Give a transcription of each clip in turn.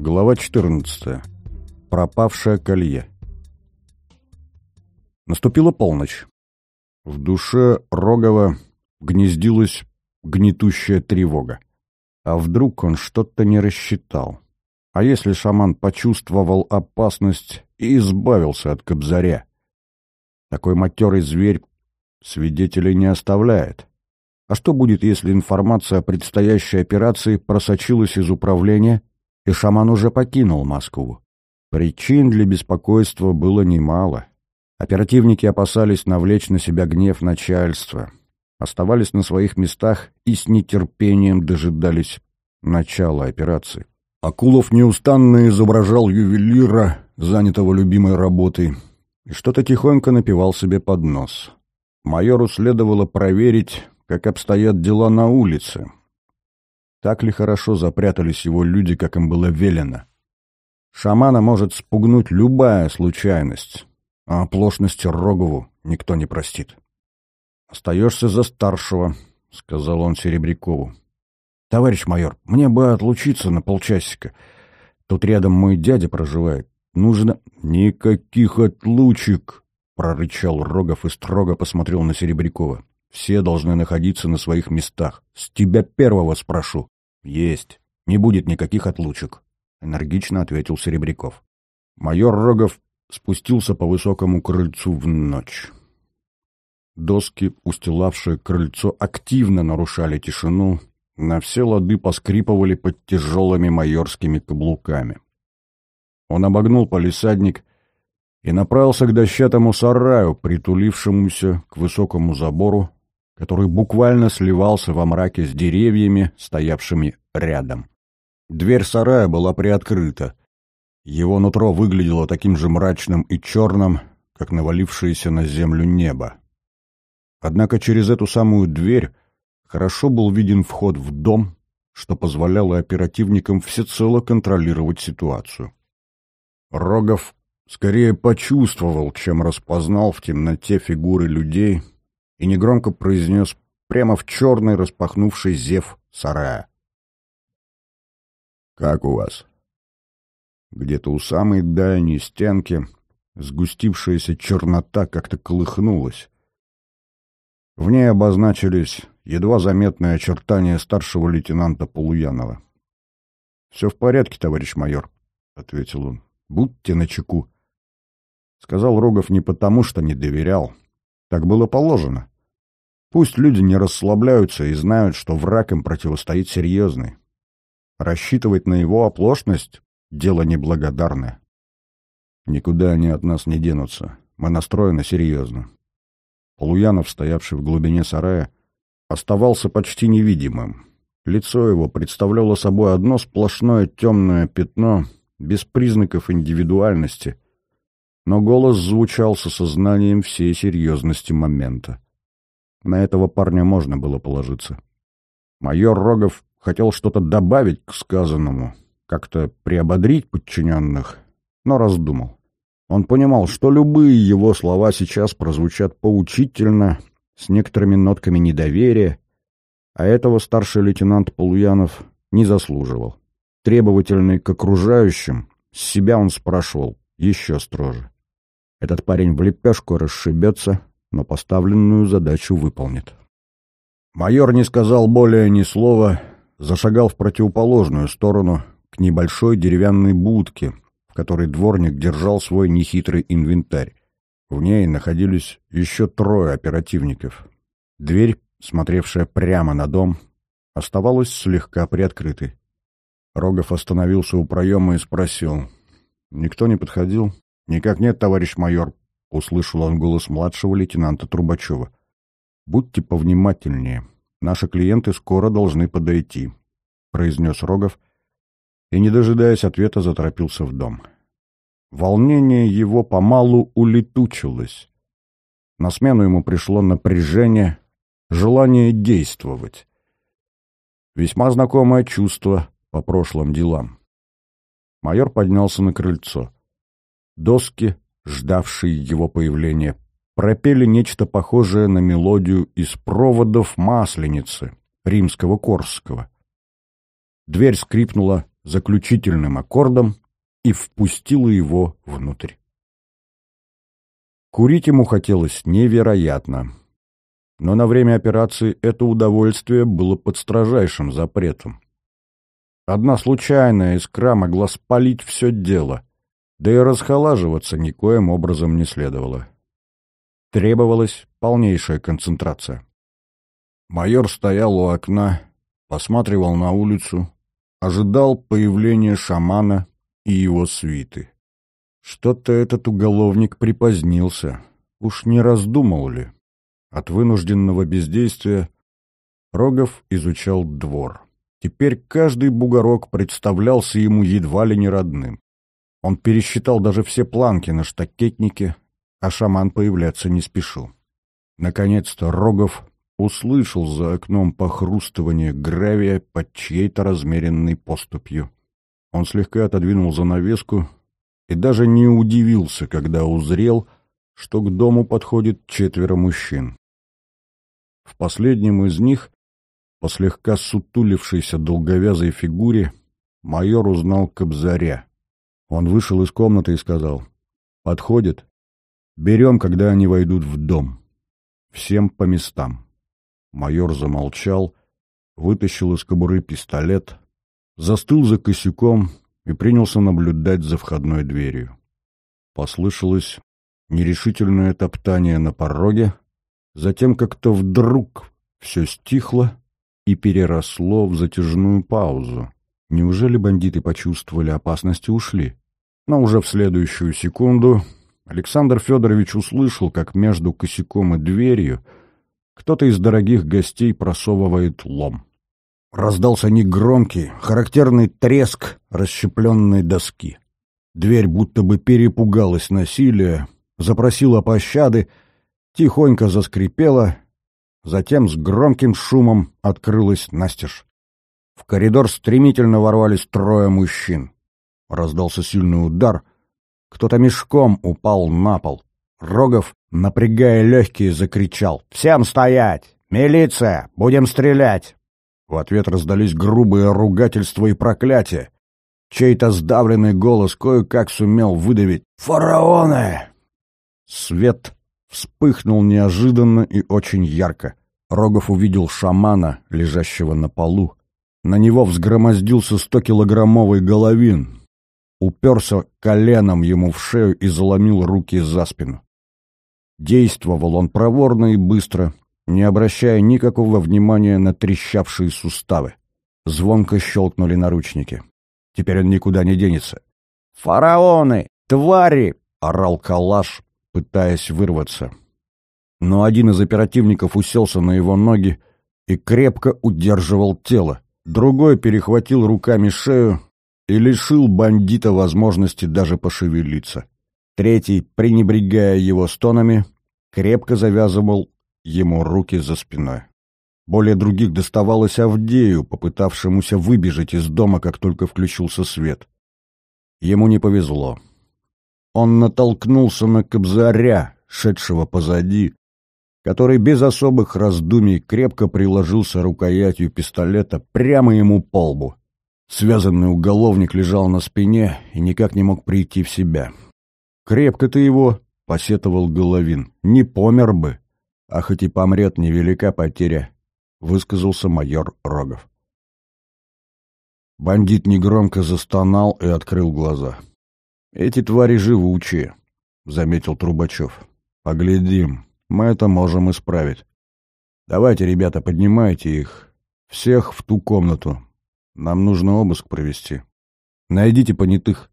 Глава 14. Пропавшее колье. Наступила полночь. В душе Рогова гнездилась гнетущая тревога. А вдруг он что-то не рассчитал? А если шаман почувствовал опасность и избавился от кобзаря? Такой матерый зверь свидетелей не оставляет. А что будет, если информация о предстоящей операции просочилась из управления, и шаман уже покинул Москву? Причин для беспокойства было немало. Оперативники опасались навлечь на себя гнев начальства, оставались на своих местах и с нетерпением дожидались начала операции. Акулов неустанно изображал ювелира, занятого любимой работой, и что-то тихонько напевал себе под нос. Майору следовало проверить, как обстоят дела на улице. Так ли хорошо запрятались его люди, как им было велено? Шамана может спугнуть любая случайность, а оплошности Рогову никто не простит. «Остаешься за старшего», — сказал он Серебрякову. «Товарищ майор, мне бы отлучиться на полчасика. Тут рядом мой дядя проживает. Нужно...» «Никаких отлучек!» — прорычал Рогов и строго посмотрел на Серебрякова. Все должны находиться на своих местах. С тебя первого спрошу. Есть. Не будет никаких отлучек, — энергично ответил Серебряков. Майор Рогов спустился по высокому крыльцу в ночь. Доски, устилавшие крыльцо, активно нарушали тишину, на все лады поскрипывали под тяжелыми майорскими каблуками. Он обогнул полисадник и направился к дощатому сараю, притулившемуся к высокому забору, который буквально сливался во мраке с деревьями, стоявшими рядом. Дверь сарая была приоткрыта. Его нутро выглядело таким же мрачным и черным, как навалившееся на землю небо. Однако через эту самую дверь хорошо был виден вход в дом, что позволяло оперативникам всецело контролировать ситуацию. Рогов скорее почувствовал, чем распознал в темноте фигуры людей — и негромко произнес прямо в черный распахнувший зев сарая. «Как у вас?» Где-то у самой дальней стенки сгустившаяся чернота как-то колыхнулась. В ней обозначились едва заметные очертания старшего лейтенанта Полуянова. «Все в порядке, товарищ майор», — ответил он. «Будьте начеку». Сказал Рогов не потому, что не доверял. Так было положено. Пусть люди не расслабляются и знают, что враг им противостоит серьезный. Рассчитывать на его оплошность — дело неблагодарное. Никуда они от нас не денутся. Мы настроены серьезно. Полуянов, стоявший в глубине сарая, оставался почти невидимым. Лицо его представляло собой одно сплошное темное пятно, без признаков индивидуальности — но голос звучал со сознанием всей серьезности момента. На этого парня можно было положиться. Майор Рогов хотел что-то добавить к сказанному, как-то приободрить подчиненных, но раздумал. Он понимал, что любые его слова сейчас прозвучат поучительно, с некоторыми нотками недоверия, а этого старший лейтенант Полуянов не заслуживал. Требовательный к окружающим, с себя он спрашивал еще строже. Этот парень в лепешку расшибется, но поставленную задачу выполнит. Майор не сказал более ни слова, зашагал в противоположную сторону, к небольшой деревянной будке, в которой дворник держал свой нехитрый инвентарь. В ней находились еще трое оперативников. Дверь, смотревшая прямо на дом, оставалась слегка приоткрытой. Рогов остановился у проема и спросил. Никто не подходил? «Никак нет, товарищ майор», — услышал он голос младшего лейтенанта Трубачева. «Будьте повнимательнее. Наши клиенты скоро должны подойти», — произнес Рогов и, не дожидаясь ответа, заторопился в дом. Волнение его помалу улетучилось. На смену ему пришло напряжение, желание действовать. Весьма знакомое чувство по прошлым делам. Майор поднялся на крыльцо. Доски, ждавшие его появления, пропели нечто похожее на мелодию из проводов Масленицы, римского Корского. Дверь скрипнула, заключительным аккордом и впустила его внутрь. Курить ему хотелось невероятно. Но на время операции это удовольствие было под строжайшим запретом. Одна случайная искра могла спалить все дело, да и расхолаживаться никоим образом не следовало. Требовалась полнейшая концентрация. Майор стоял у окна, посматривал на улицу, ожидал появления шамана и его свиты. Что-то этот уголовник припозднился. Уж не раздумал ли? От вынужденного бездействия Рогов изучал двор. Теперь каждый бугорок представлялся ему едва ли не родным. Он пересчитал даже все планки на штакетнике, а шаман появляться не спешил. Наконец-то Рогов услышал за окном похрустывание гравия под чьей-то размеренной поступью. Он слегка отодвинул занавеску и даже не удивился, когда узрел, что к дому подходит четверо мужчин. В последнем из них, по слегка сутулившейся долговязой фигуре, майор узнал Кобзаря. Он вышел из комнаты и сказал, «Подходит. Берем, когда они войдут в дом. Всем по местам». Майор замолчал, вытащил из кобуры пистолет, застыл за косяком и принялся наблюдать за входной дверью. Послышалось нерешительное топтание на пороге, затем как-то вдруг все стихло и переросло в затяжную паузу. Неужели бандиты почувствовали опасность и ушли? Но уже в следующую секунду Александр Федорович услышал, как между косяком и дверью кто-то из дорогих гостей просовывает лом. Раздался негромкий, характерный треск расщепленной доски. Дверь будто бы перепугалась насилия, запросила пощады, тихонько заскрипела, затем с громким шумом открылась настежь. В коридор стремительно ворвались трое мужчин. Раздался сильный удар, кто-то мешком упал на пол. Рогов, напрягая легкие, закричал «Всем стоять! Милиция! Будем стрелять!» В ответ раздались грубые ругательства и проклятия. Чей-то сдавленный голос кое-как сумел выдавить «Фараоны!». Свет вспыхнул неожиданно и очень ярко. Рогов увидел шамана, лежащего на полу. На него взгромоздился стокилограммовый головин. Уперся коленом ему в шею и заломил руки за спину. Действовал он проворно и быстро, не обращая никакого внимания на трещавшие суставы. Звонко щелкнули наручники. Теперь он никуда не денется. «Фараоны! Твари!» — орал калаш, пытаясь вырваться. Но один из оперативников уселся на его ноги и крепко удерживал тело. Другой перехватил руками шею и лишил бандита возможности даже пошевелиться. Третий, пренебрегая его стонами, крепко завязывал ему руки за спиной. Более других доставалось Авдею, попытавшемуся выбежать из дома, как только включился свет. Ему не повезло. Он натолкнулся на Кобзаря, шедшего позади, который без особых раздумий крепко приложился рукоятью пистолета прямо ему по лбу. Связанный уголовник лежал на спине и никак не мог прийти в себя. «Крепко ты его!» — посетовал Головин. «Не помер бы!» «А хоть и помрет, невелика потеря!» — высказался майор Рогов. Бандит негромко застонал и открыл глаза. «Эти твари живучие», — заметил Трубачев. «Поглядим, мы это можем исправить. Давайте, ребята, поднимайте их. Всех в ту комнату. Нам нужно обыск провести. Найдите понятых».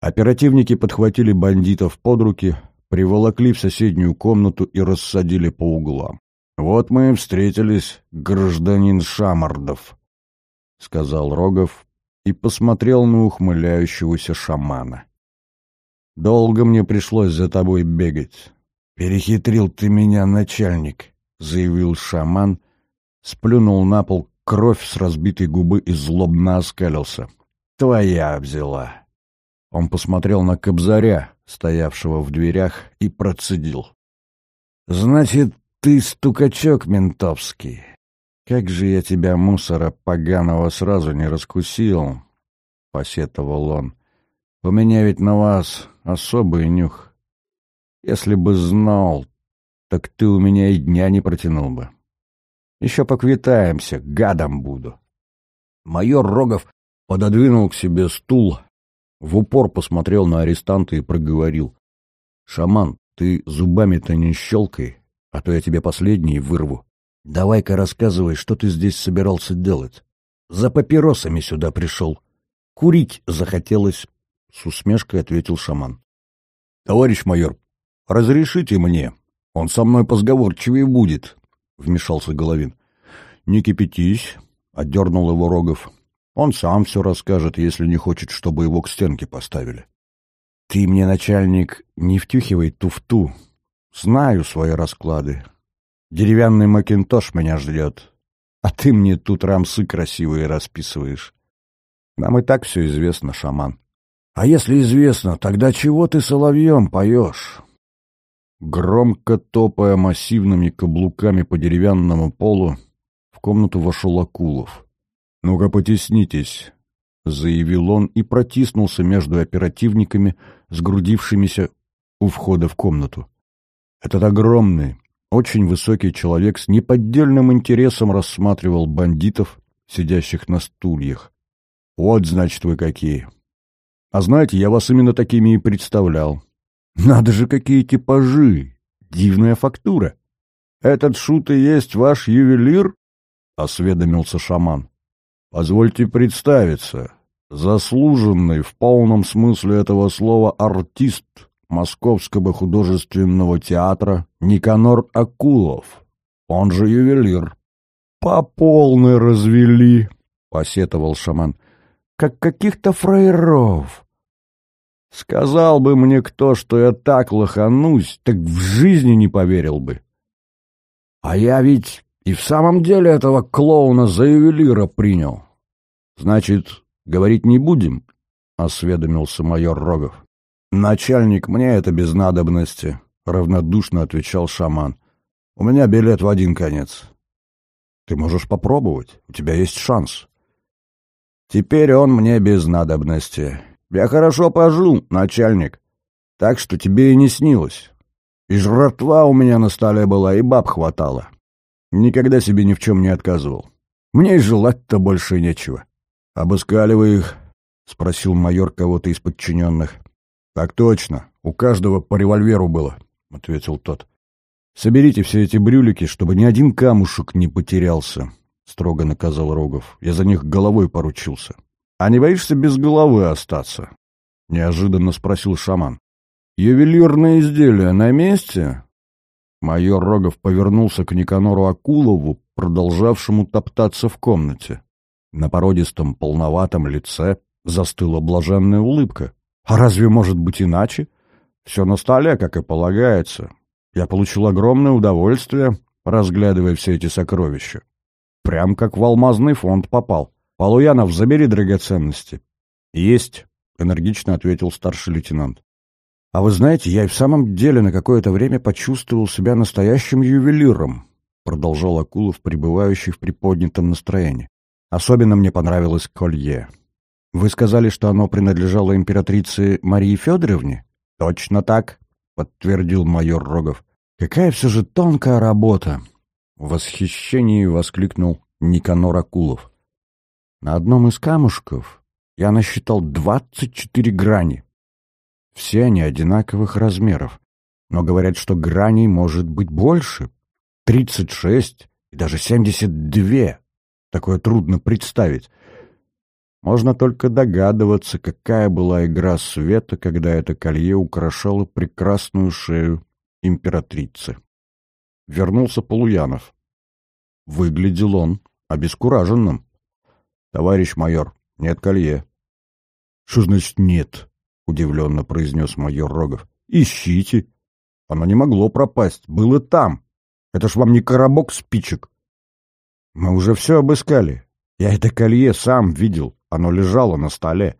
Оперативники подхватили бандитов под руки, приволокли в соседнюю комнату и рассадили по углам. «Вот мы и встретились, гражданин Шамардов», — сказал Рогов и посмотрел на ухмыляющегося шамана. «Долго мне пришлось за тобой бегать. Перехитрил ты меня, начальник», — заявил шаман, сплюнул на пол кровь с разбитой губы и злобно оскалился. «Твоя взяла». Он посмотрел на Кобзаря, стоявшего в дверях, и процедил. «Значит, ты стукачок ментовский. Как же я тебя, мусора поганого, сразу не раскусил. посетовал он. «У меня ведь на вас особый нюх. Если бы знал, так ты у меня и дня не протянул бы. Еще поквитаемся, гадом буду». Майор Рогов пододвинул к себе стул, в упор посмотрел на арестанта и проговорил. «Шаман, ты зубами-то не щелкай, а то я тебе последний вырву. Давай-ка рассказывай, что ты здесь собирался делать. За папиросами сюда пришел. Курить захотелось, — с усмешкой ответил шаман. — Товарищ майор, разрешите мне. Он со мной позговорчивее будет, — вмешался Головин. — Не кипятись, — отдернул его Рогов. Он сам все расскажет, если не хочет, чтобы его к стенке поставили. — Ты мне, начальник, не втюхивай туфту. Знаю свои расклады. Деревянный макинтош меня ждет. А ты мне тут рамсы красивые расписываешь. Нам и так все известно, шаман. А если известно, тогда чего ты соловьем поешь? Громко топая массивными каблуками по деревянному полу, в комнату вошел Акулов. «Ну-ка, потеснитесь», — заявил он и протиснулся между оперативниками, сгрудившимися у входа в комнату. Этот огромный, очень высокий человек с неподдельным интересом рассматривал бандитов, сидящих на стульях. «Вот, значит, вы какие!» «А знаете, я вас именно такими и представлял. Надо же, какие типажи! Дивная фактура!» «Этот шут и есть ваш ювелир?» — осведомился шаман. «Позвольте представиться. Заслуженный в полном смысле этого слова артист Московского художественного театра Никанор Акулов, он же ювелир. «По полной развели», — посетовал шаман, — «как каких-то фраеров». Сказал бы мне кто, что я так лоханусь, так в жизни не поверил бы. А я ведь и в самом деле этого клоуна за ювелира принял. Значит, говорить не будем, — осведомился майор Рогов. «Начальник, мне это без надобности», — равнодушно отвечал шаман. «У меня билет в один конец». «Ты можешь попробовать, у тебя есть шанс». «Теперь он мне без надобности. Я хорошо пожил, начальник, так что тебе и не снилось. И жратва у меня на столе была, и баб хватало. Никогда себе ни в чем не отказывал. Мне и желать-то больше нечего». «Обыскали вы их?» — спросил майор кого-то из подчиненных. «Так точно. У каждого по револьверу было», — ответил тот. «Соберите все эти брюлики, чтобы ни один камушек не потерялся», — строго наказал Рогов. «Я за них головой поручился». «А не боишься без головы остаться?» — неожиданно спросил шаман. «Ювелирное изделие на месте?» Майор Рогов повернулся к Никанору Акулову, продолжавшему топтаться в комнате. На породистом полноватом лице застыла блаженная улыбка. А разве может быть иначе? Все на столе, как и полагается. Я получил огромное удовольствие, разглядывая все эти сокровища. Прям как в алмазный фонд попал. Полуянов, забери драгоценности. Есть, энергично ответил старший лейтенант. А вы знаете, я и в самом деле на какое-то время почувствовал себя настоящим ювелиром, продолжал Акулов, пребывающий в приподнятом настроении. Особенно мне понравилось колье. Вы сказали, что оно принадлежало императрице Марии Федоровне? Точно так, подтвердил майор Рогов. Какая все же тонкая работа! В восхищении воскликнул Никанор Акулов. На одном из камушков я насчитал двадцать четыре грани. Все они одинаковых размеров, но говорят, что граней может быть больше. Тридцать шесть и даже семьдесят две. Такое трудно представить. Можно только догадываться, какая была игра света, когда это колье украшало прекрасную шею императрицы. Вернулся Полуянов. Выглядел он обескураженным. «Товарищ майор, нет колье». «Что значит нет?» — удивленно произнес майор Рогов. «Ищите. Оно не могло пропасть. Было там. Это ж вам не коробок спичек». «Мы уже все обыскали. Я это колье сам видел. Оно лежало на столе.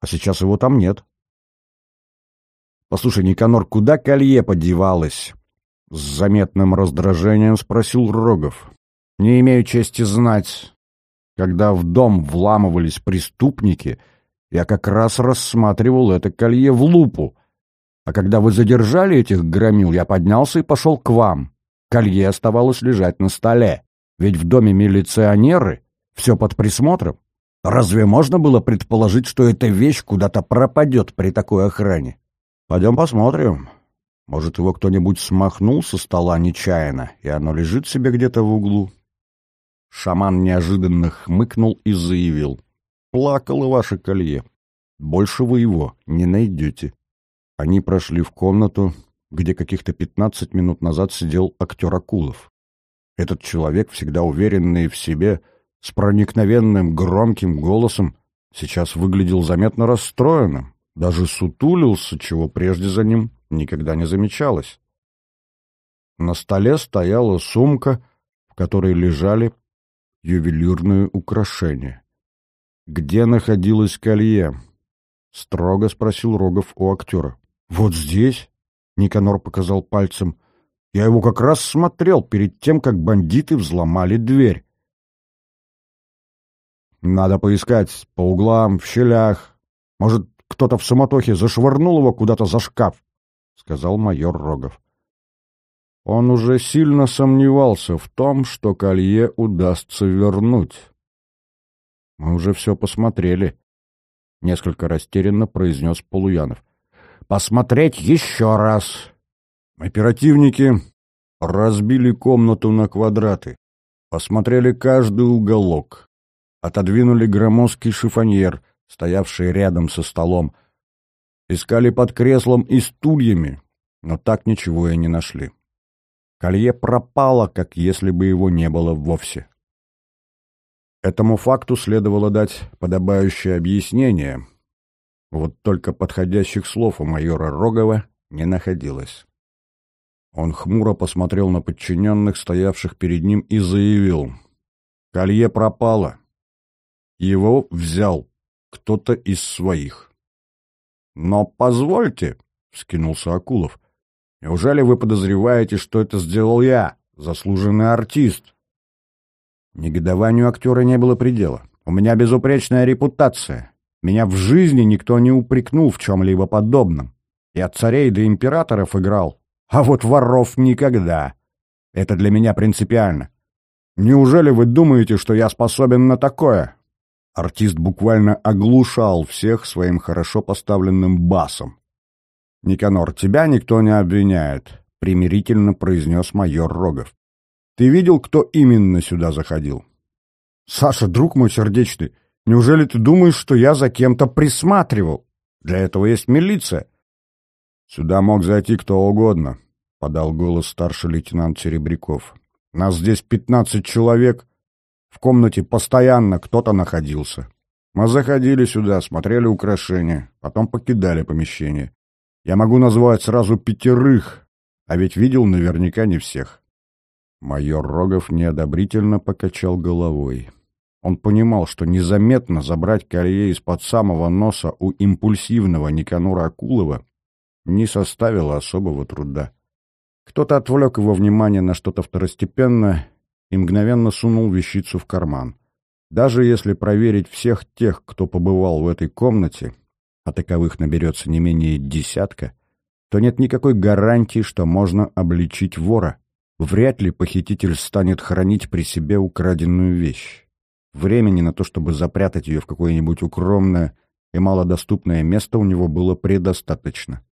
А сейчас его там нет. «Послушай, Никанор, куда колье подевалось?» С заметным раздражением спросил Рогов. «Не имею чести знать. Когда в дом вламывались преступники, Я как раз рассматривал это колье в лупу. А когда вы задержали этих громил, я поднялся и пошел к вам. Колье оставалось лежать на столе. Ведь в доме милиционеры, все под присмотром. Разве можно было предположить, что эта вещь куда-то пропадет при такой охране? Пойдем посмотрим. Может, его кто-нибудь смахнул со стола нечаянно, и оно лежит себе где-то в углу. Шаман неожиданно хмыкнул и заявил. «Плакало ваше колье. Больше вы его не найдете». Они прошли в комнату, где каких-то пятнадцать минут назад сидел актер Акулов. Этот человек, всегда уверенный в себе, с проникновенным громким голосом, сейчас выглядел заметно расстроенным, даже сутулился, чего прежде за ним никогда не замечалось. На столе стояла сумка, в которой лежали ювелирные украшения. «Где находилось колье?» — строго спросил Рогов у актера. «Вот здесь?» — Никанор показал пальцем. «Я его как раз смотрел перед тем, как бандиты взломали дверь». «Надо поискать по углам, в щелях. Может, кто-то в суматохе зашвырнул его куда-то за шкаф», — сказал майор Рогов. Он уже сильно сомневался в том, что колье удастся вернуть. «Мы уже все посмотрели», — несколько растерянно произнес Полуянов посмотреть еще раз. Оперативники разбили комнату на квадраты, посмотрели каждый уголок, отодвинули громоздкий шифоньер, стоявший рядом со столом, искали под креслом и стульями, но так ничего и не нашли. Колье пропало, как если бы его не было вовсе. Этому факту следовало дать подобающее объяснение — вот только подходящих слов у майора Рогова не находилось. Он хмуро посмотрел на подчиненных, стоявших перед ним, и заявил. «Колье пропало. Его взял кто-то из своих». «Но позвольте», — вскинулся Акулов, — «неужели вы подозреваете, что это сделал я, заслуженный артист?» Негодованию актера не было предела. «У меня безупречная репутация. Меня в жизни никто не упрекнул в чем-либо подобном. Я царей до императоров играл, а вот воров никогда. Это для меня принципиально. Неужели вы думаете, что я способен на такое? Артист буквально оглушал всех своим хорошо поставленным басом. «Никанор, тебя никто не обвиняет», — примирительно произнес майор Рогов. «Ты видел, кто именно сюда заходил?» «Саша, друг мой сердечный, Неужели ты думаешь, что я за кем-то присматривал? Для этого есть милиция. Сюда мог зайти кто угодно, — подал голос старший лейтенант Серебряков. Нас здесь пятнадцать человек. В комнате постоянно кто-то находился. Мы заходили сюда, смотрели украшения, потом покидали помещение. Я могу назвать сразу пятерых, а ведь видел наверняка не всех. Майор Рогов неодобрительно покачал головой. Он понимал, что незаметно забрать колье из-под самого носа у импульсивного Никанора Акулова не составило особого труда. Кто-то отвлек его внимание на что-то второстепенное и мгновенно сунул вещицу в карман. Даже если проверить всех тех, кто побывал в этой комнате, а таковых наберется не менее десятка, то нет никакой гарантии, что можно обличить вора. Вряд ли похититель станет хранить при себе украденную вещь. Времени на то, чтобы запрятать ее в какое-нибудь укромное и малодоступное место у него было предостаточно.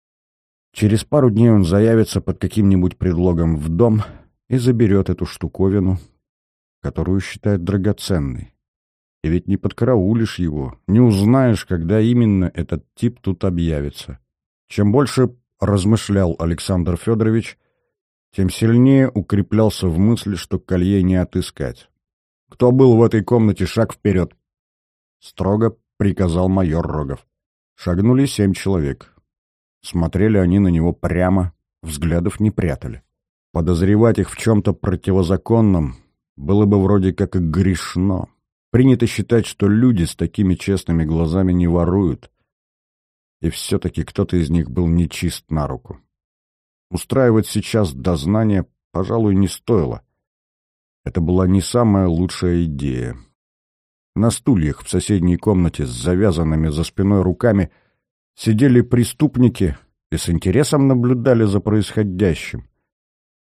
Через пару дней он заявится под каким-нибудь предлогом в дом и заберет эту штуковину, которую считает драгоценной. И ведь не подкараулишь его, не узнаешь, когда именно этот тип тут объявится. Чем больше размышлял Александр Федорович, тем сильнее укреплялся в мысли, что колье не отыскать. Кто был в этой комнате, шаг вперед!» Строго приказал майор Рогов. Шагнули семь человек. Смотрели они на него прямо, взглядов не прятали. Подозревать их в чем-то противозаконном было бы вроде как и грешно. Принято считать, что люди с такими честными глазами не воруют. И все-таки кто-то из них был нечист на руку. Устраивать сейчас дознание, пожалуй, не стоило. Это была не самая лучшая идея. на стульях в соседней комнате с завязанными за спиной руками сидели преступники и с интересом наблюдали за происходящим.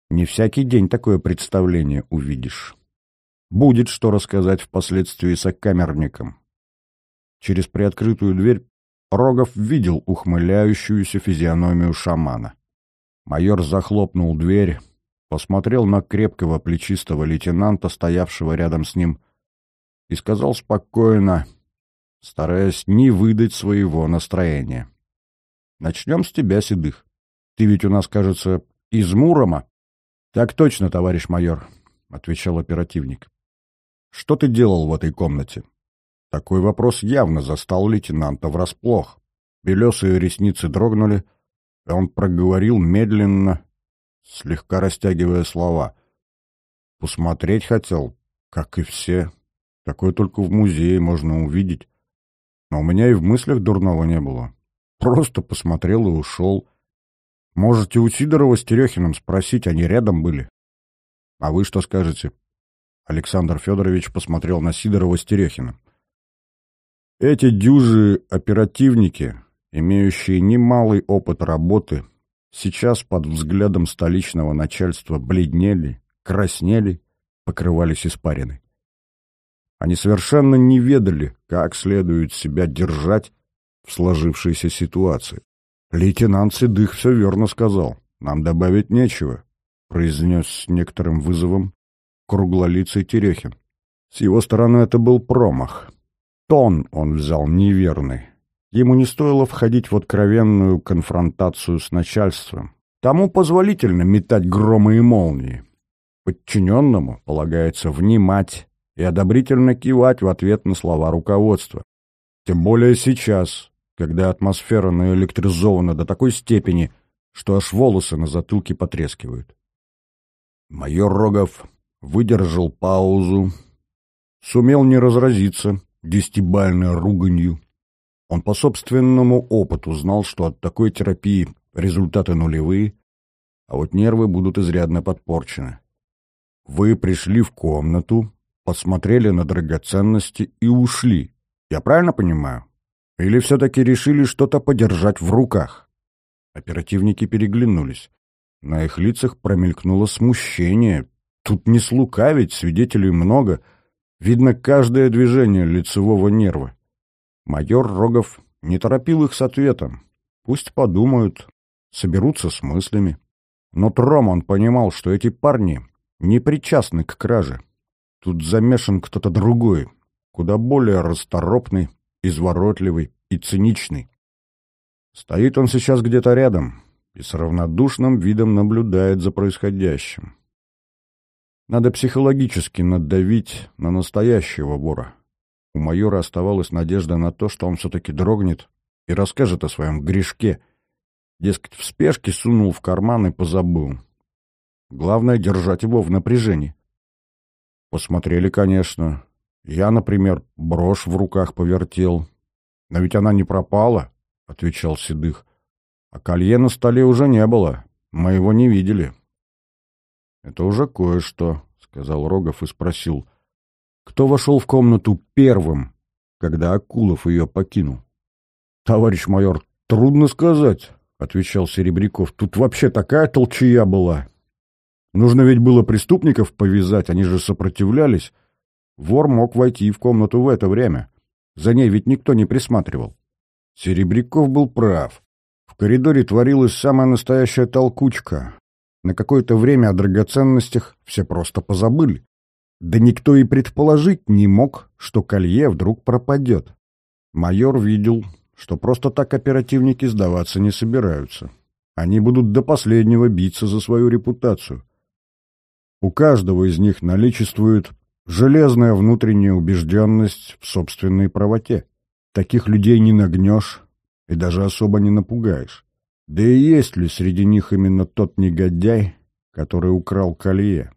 Не всякий день такое представление увидишь. Будет что рассказать впоследствии сокамерникам. Через приоткрытую дверь Рогов видел ухмыляющуюся физиономию шамана. Майор захлопнул дверь, посмотрел на крепкого плечистого лейтенанта, стоявшего рядом с ним, и сказал спокойно, стараясь не выдать своего настроения. «Начнем с тебя, Седых. Ты ведь у нас, кажется, из Мурома?» «Так точно, товарищ майор», — отвечал оперативник. «Что ты делал в этой комнате?» Такой вопрос явно застал лейтенанта врасплох. Белесые ресницы дрогнули, и он проговорил медленно, слегка растягивая слова. Посмотреть хотел, как и все. Такое только в музее можно увидеть. Но у меня и в мыслях дурного не было. Просто посмотрел и ушел. Можете у Сидорова с Терехиным спросить, они рядом были. А вы что скажете? Александр Федорович посмотрел на Сидорова с Терехиным. Эти дюжи оперативники, имеющие немалый опыт работы, сейчас под взглядом столичного начальства бледнели, краснели, покрывались испариной. Они совершенно не ведали, как следует себя держать в сложившейся ситуации. Лейтенант Седых все верно сказал. Нам добавить нечего, произнес с некоторым вызовом круглолицый Терехин. С его стороны это был промах. Тон он взял неверный. Ему не стоило входить в откровенную конфронтацию с начальством. Тому позволительно метать громы и молнии. Подчиненному полагается внимать и одобрительно кивать в ответ на слова руководства. Тем более сейчас, когда атмосфера наэлектризована до такой степени, что аж волосы на затылке потрескивают. Майор Рогов выдержал паузу, сумел не разразиться десятибальной руганью, он по собственному опыту знал, что от такой терапии результаты нулевые, а вот нервы будут изрядно подпорчены. Вы пришли в комнату, посмотрели на драгоценности и ушли. Я правильно понимаю? Или все-таки решили что-то подержать в руках? Оперативники переглянулись. На их лицах промелькнуло смущение. Тут не слукавить, свидетелей много. Видно каждое движение лицевого нерва. Майор Рогов не торопил их с ответом. Пусть подумают, соберутся с мыслями. Но Тром он понимал, что эти парни не причастны к краже. Тут замешан кто-то другой, куда более расторопный, изворотливый и циничный. Стоит он сейчас где-то рядом и с равнодушным видом наблюдает за происходящим. Надо психологически надавить на настоящего вора. У майора оставалась надежда на то, что он все-таки дрогнет и расскажет о своем грешке. Дескать, в спешке сунул в карман и позабыл. Главное — держать его в напряжении. Посмотрели, конечно. Я, например, брошь в руках повертел. Но ведь она не пропала, — отвечал Седых. А колье на столе уже не было. Мы его не видели. — Это уже кое-что, — сказал Рогов и спросил. Кто вошел в комнату первым, когда Акулов ее покинул? — Товарищ майор, трудно сказать, — отвечал Серебряков. — Тут вообще такая толчая была. Нужно ведь было преступников повязать, они же сопротивлялись. Вор мог войти в комнату в это время. За ней ведь никто не присматривал. Серебряков был прав. В коридоре творилась самая настоящая толкучка. На какое-то время о драгоценностях все просто позабыли. Да никто и предположить не мог, что колье вдруг пропадет. Майор видел, что просто так оперативники сдаваться не собираются. Они будут до последнего биться за свою репутацию. У каждого из них наличествует железная внутренняя убежденность в собственной правоте. Таких людей не нагнешь и даже особо не напугаешь. Да и есть ли среди них именно тот негодяй, который украл колье?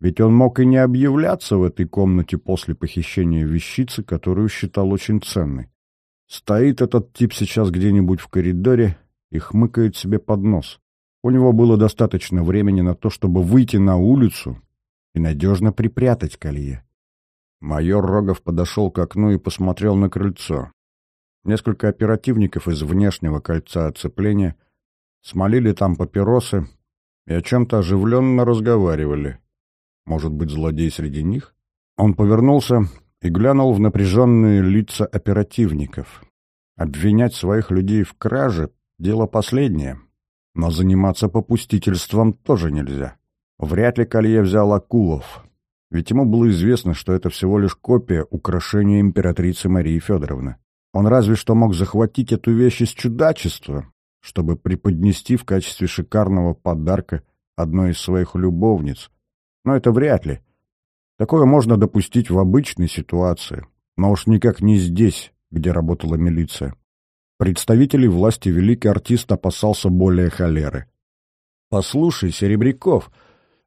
Ведь он мог и не объявляться в этой комнате после похищения вещицы, которую считал очень ценной. Стоит этот тип сейчас где-нибудь в коридоре и хмыкает себе под нос. У него было достаточно времени на то, чтобы выйти на улицу и надежно припрятать колье. Майор Рогов подошел к окну и посмотрел на крыльцо. Несколько оперативников из внешнего кольца оцепления смолили там папиросы и о чем-то оживленно разговаривали. Может быть, злодей среди них? Он повернулся и глянул в напряженные лица оперативников. Обвинять своих людей в краже — дело последнее, но заниматься попустительством тоже нельзя. Вряд ли Колье взял Акулов, ведь ему было известно, что это всего лишь копия украшения императрицы Марии Федоровны. Он разве что мог захватить эту вещь из чудачества, чтобы преподнести в качестве шикарного подарка одной из своих любовниц. Но это вряд ли. Такое можно допустить в обычной ситуации, но уж никак не здесь, где работала милиция. Представителей власти великий артист опасался более холеры. «Послушай, Серебряков,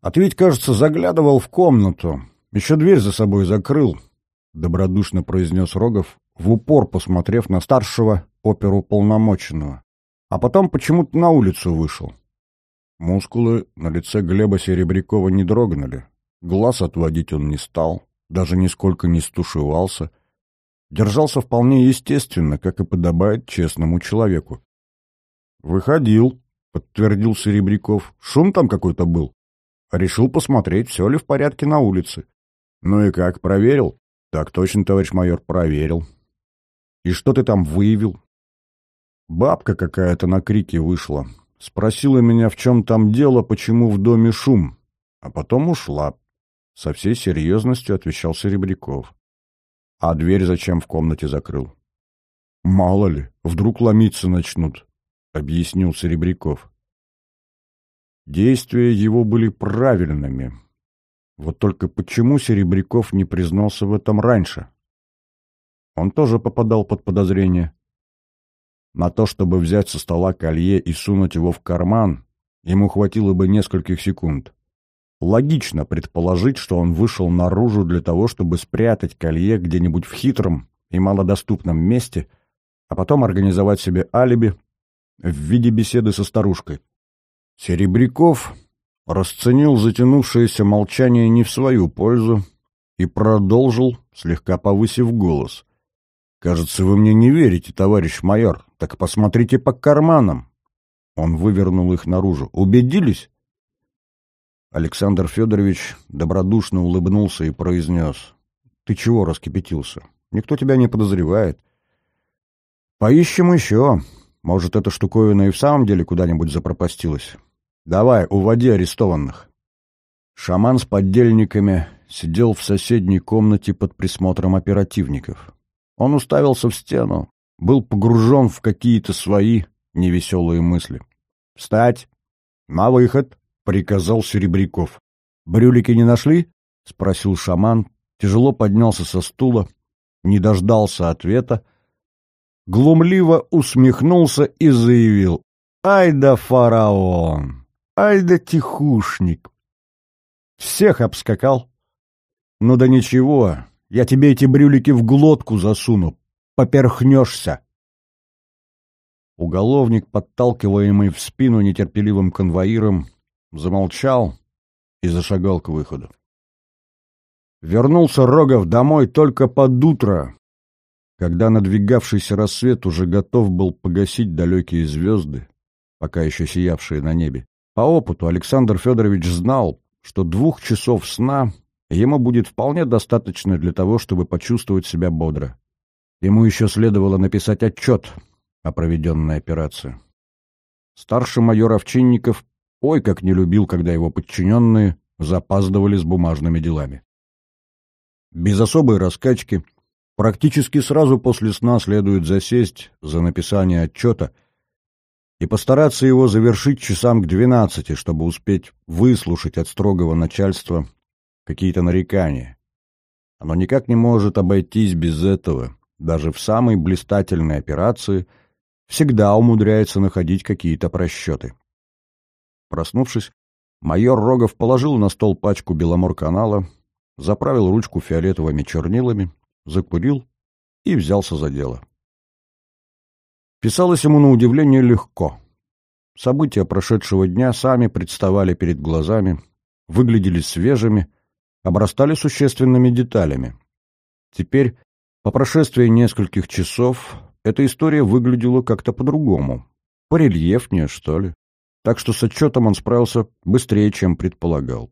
а ты ведь, кажется, заглядывал в комнату. Еще дверь за собой закрыл», — добродушно произнес Рогов, в упор посмотрев на старшего оперу полномоченного. А потом почему-то на улицу вышел. Мускулы на лице Глеба Серебрякова не дрогнули. Глаз отводить он не стал, даже нисколько не стушевался. Держался вполне естественно, как и подобает честному человеку. «Выходил», — подтвердил Серебряков. «Шум там какой-то был. Решил посмотреть, все ли в порядке на улице». «Ну и как, проверил?» «Так точно, товарищ майор, проверил». «И что ты там выявил?» «Бабка какая-то на крики вышла. Спросила меня, в чем там дело, почему в доме шум. А потом ушла. Со всей серьезностью отвечал Серебряков. А дверь зачем в комнате закрыл? «Мало ли, вдруг ломиться начнут», — объяснил Серебряков. Действия его были правильными. Вот только почему Серебряков не признался в этом раньше? Он тоже попадал под подозрение. На то, чтобы взять со стола колье и сунуть его в карман, ему хватило бы нескольких секунд. Логично предположить, что он вышел наружу для того, чтобы спрятать колье где-нибудь в хитром и малодоступном месте, а потом организовать себе алиби в виде беседы со старушкой. Серебряков расценил затянувшееся молчание не в свою пользу и продолжил, слегка повысив голос. «Кажется, вы мне не верите, товарищ майор. Так посмотрите по карманам». Он вывернул их наружу. «Убедились?» Александр Федорович добродушно улыбнулся и произнес. «Ты чего раскипятился? Никто тебя не подозревает. Поищем еще. Может, эта штуковина и в самом деле куда-нибудь запропастилась. Давай, уводи арестованных». Шаман с поддельниками сидел в соседней комнате под присмотром оперативников. Он уставился в стену, был погружен в какие-то свои невеселые мысли. «Встать! На выход!» — приказал Серебряков. «Брюлики не нашли?» — спросил шаман, тяжело поднялся со стула, не дождался ответа, глумливо усмехнулся и заявил «Ай да фараон! Ай да тихушник!» Всех обскакал. «Ну да ничего, я тебе эти брюлики в глотку засуну, поперхнешься!» Уголовник, подталкиваемый в спину нетерпеливым конвоиром, замолчал и зашагал к выходу. Вернулся Рогов домой только под утро, когда надвигавшийся рассвет уже готов был погасить далекие звезды, пока еще сиявшие на небе. По опыту Александр Федорович знал, что двух часов сна ему будет вполне достаточно для того, чтобы почувствовать себя бодро. Ему еще следовало написать отчет о проведенной операции. Старший майор Овчинников Ой, как не любил, когда его подчиненные запаздывали с бумажными делами. Без особой раскачки, практически сразу после сна следует засесть за написание отчета и постараться его завершить часам к двенадцати, чтобы успеть выслушать от строгого начальства какие-то нарекания. Оно никак не может обойтись без этого. Даже в самой блистательной операции всегда умудряется находить какие-то просчеты. Проснувшись, майор Рогов положил на стол пачку Беломор-канала, заправил ручку фиолетовыми чернилами, закурил и взялся за дело. Писалось ему на удивление легко. События прошедшего дня сами представали перед глазами, выглядели свежими, обрастали существенными деталями. Теперь, по прошествии нескольких часов, эта история выглядела как-то по-другому. Порельефнее, что ли. Так что с отчетом он справился быстрее, чем предполагал.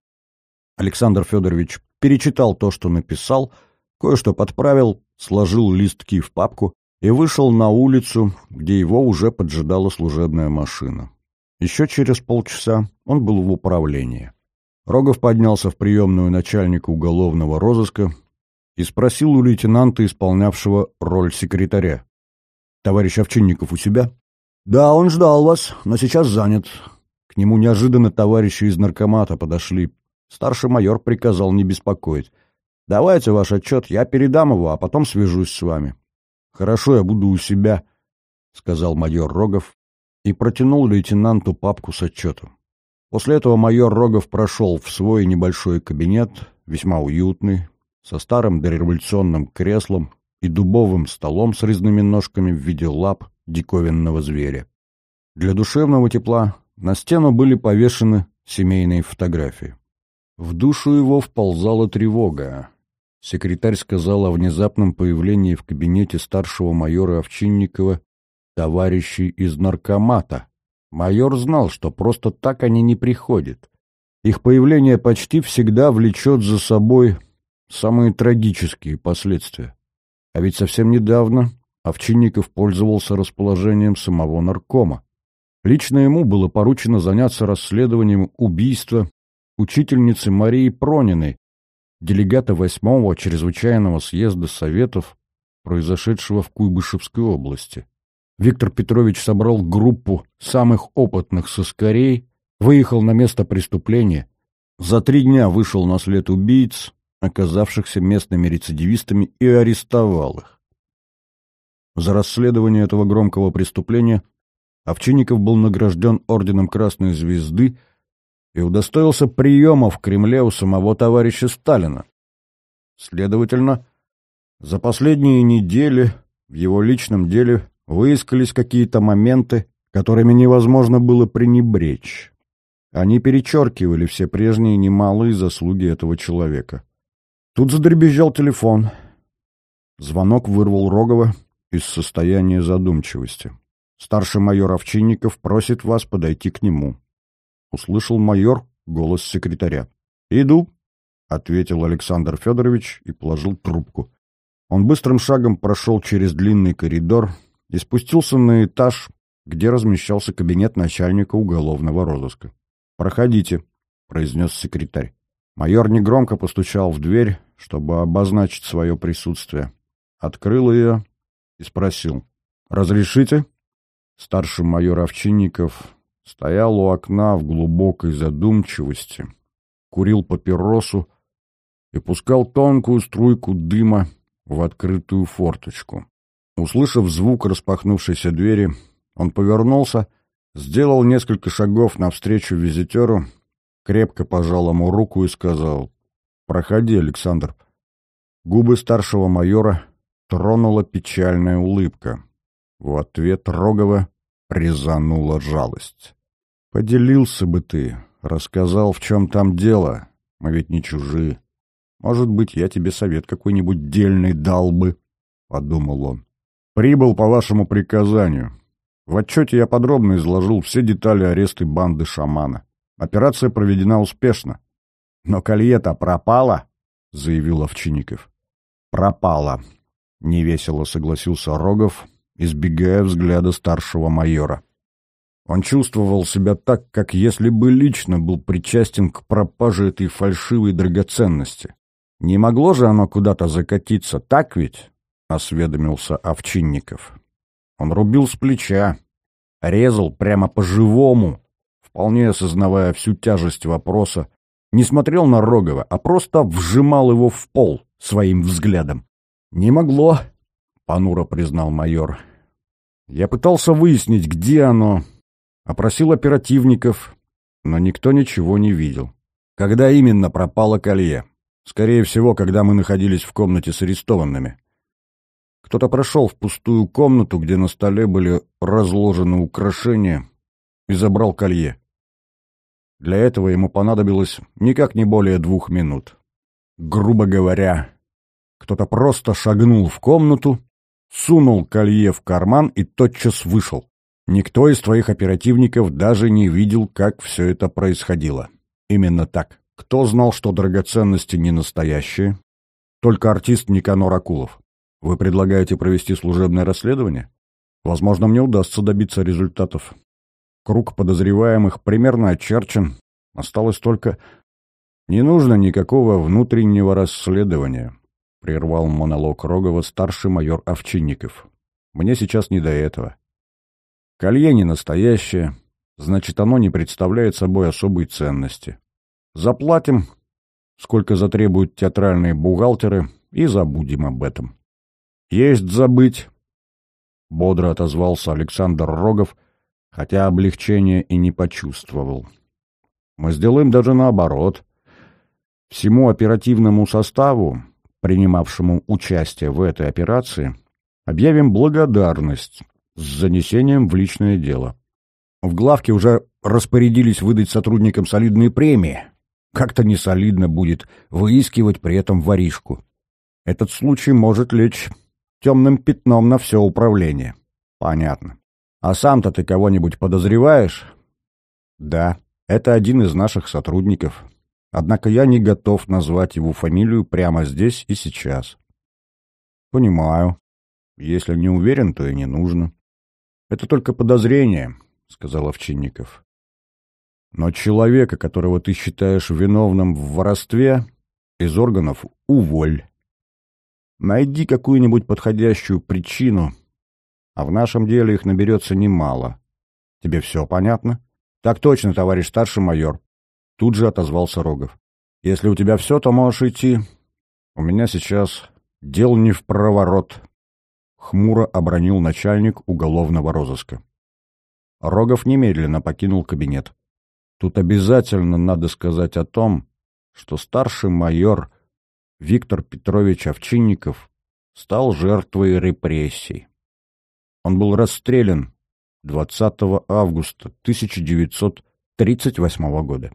Александр Федорович перечитал то, что написал, кое-что подправил, сложил листки в папку и вышел на улицу, где его уже поджидала служебная машина. Еще через полчаса он был в управлении. Рогов поднялся в приемную начальника уголовного розыска и спросил у лейтенанта, исполнявшего роль секретаря. «Товарищ Овчинников у себя?» «Да, он ждал вас, но сейчас занят». К нему неожиданно товарищи из наркомата подошли. Старший майор приказал не беспокоить. «Давайте ваш отчет, я передам его, а потом свяжусь с вами». «Хорошо, я буду у себя», — сказал майор Рогов и протянул лейтенанту папку с отчетом. После этого майор Рогов прошел в свой небольшой кабинет, весьма уютный, со старым дореволюционным креслом и дубовым столом с резными ножками в виде лап диковинного зверя. Для душевного тепла на стену были повешены семейные фотографии. В душу его вползала тревога. Секретарь сказал о внезапном появлении в кабинете старшего майора Овчинникова товарищей из наркомата. Майор знал, что просто так они не приходят. Их появление почти всегда влечет за собой самые трагические последствия. А ведь совсем недавно Овчинников пользовался расположением самого наркома. Лично ему было поручено заняться расследованием убийства учительницы Марии Прониной, делегата восьмого чрезвычайного съезда Советов, произошедшего в Куйбышевской области. Виктор Петрович собрал группу самых опытных соскорей, выехал на место преступления, за три дня вышел на след убийц, оказавшихся местными рецидивистами, и арестовал их. За расследование этого громкого преступления Овчинников был награжден орденом Красной Звезды и удостоился приема в Кремле у самого товарища Сталина. Следовательно, за последние недели в его личном деле выискались какие-то моменты, которыми невозможно было пренебречь. Они перечеркивали все прежние немалые заслуги этого человека. Тут задребезжал телефон. Звонок вырвал Рогова из состояния задумчивости. Старший майор Овчинников просит вас подойти к нему. Услышал майор голос секретаря. «Иду», — ответил Александр Федорович и положил трубку. Он быстрым шагом прошел через длинный коридор, и спустился на этаж, где размещался кабинет начальника уголовного розыска. «Проходите», — произнес секретарь. Майор негромко постучал в дверь, чтобы обозначить свое присутствие. Открыл ее и спросил. «Разрешите?» Старший майор Овчинников стоял у окна в глубокой задумчивости, курил папиросу и пускал тонкую струйку дыма в открытую форточку. Услышав звук распахнувшейся двери, он повернулся, сделал несколько шагов навстречу визитеру, крепко пожал ему руку и сказал «Проходи, Александр». Губы старшего майора тронула печальная улыбка. В ответ Рогова резанула жалость. «Поделился бы ты, рассказал, в чем там дело. Мы ведь не чужие. Может быть, я тебе совет какой-нибудь дельный дал бы», — подумал он. Прибыл по вашему приказанию. В отчете я подробно изложил все детали ареста банды шамана. Операция проведена успешно. Но колье-то пропало, заявил Овчинников. Пропало, невесело согласился Рогов, избегая взгляда старшего майора. Он чувствовал себя так, как если бы лично был причастен к пропаже этой фальшивой драгоценности. Не могло же оно куда-то закатиться, так ведь? — осведомился Овчинников. Он рубил с плеча, резал прямо по-живому, вполне осознавая всю тяжесть вопроса, не смотрел на Рогова, а просто вжимал его в пол своим взглядом. «Не могло», — понуро признал майор. «Я пытался выяснить, где оно, опросил оперативников, но никто ничего не видел. Когда именно пропало колье? Скорее всего, когда мы находились в комнате с арестованными». Кто-то прошел в пустую комнату, где на столе были разложены украшения, и забрал колье. Для этого ему понадобилось никак не более двух минут. Грубо говоря, Кто-то просто шагнул в комнату, сунул колье в карман и тотчас вышел. Никто из твоих оперативников даже не видел, как все это происходило. Именно так. Кто знал, что драгоценности не настоящие? Только артист Никанор Акулов. Вы предлагаете провести служебное расследование? Возможно, мне удастся добиться результатов. Круг подозреваемых примерно очерчен. Осталось только... Не нужно никакого внутреннего расследования, — прервал монолог Рогова старший майор Овчинников. Мне сейчас не до этого. Колье не настоящее, значит, оно не представляет собой особой ценности. Заплатим, сколько затребуют театральные бухгалтеры, и забудем об этом. Есть забыть, — бодро отозвался Александр Рогов, хотя облегчения и не почувствовал. Мы сделаем даже наоборот. Всему оперативному составу, принимавшему участие в этой операции, объявим благодарность с занесением в личное дело. В главке уже распорядились выдать сотрудникам солидные премии. Как-то несолидно будет выискивать при этом воришку. Этот случай может лечь темным пятном на все управление. Понятно. А сам-то ты кого-нибудь подозреваешь? Да, это один из наших сотрудников. Однако я не готов назвать его фамилию прямо здесь и сейчас. Понимаю. Если не уверен, то и не нужно. Это только подозрение, сказал Овчинников. Но человека, которого ты считаешь виновным в воровстве, из органов уволь. Найди какую-нибудь подходящую причину, а в нашем деле их наберется немало. Тебе все понятно? Так точно, товарищ старший майор. Тут же отозвался Рогов. Если у тебя все, то можешь идти. У меня сейчас дел не в проворот. Хмуро обронил начальник уголовного розыска. Рогов немедленно покинул кабинет. Тут обязательно надо сказать о том, что старший майор Виктор Петрович Овчинников стал жертвой репрессий. Он был расстрелян 20 августа 1938 года.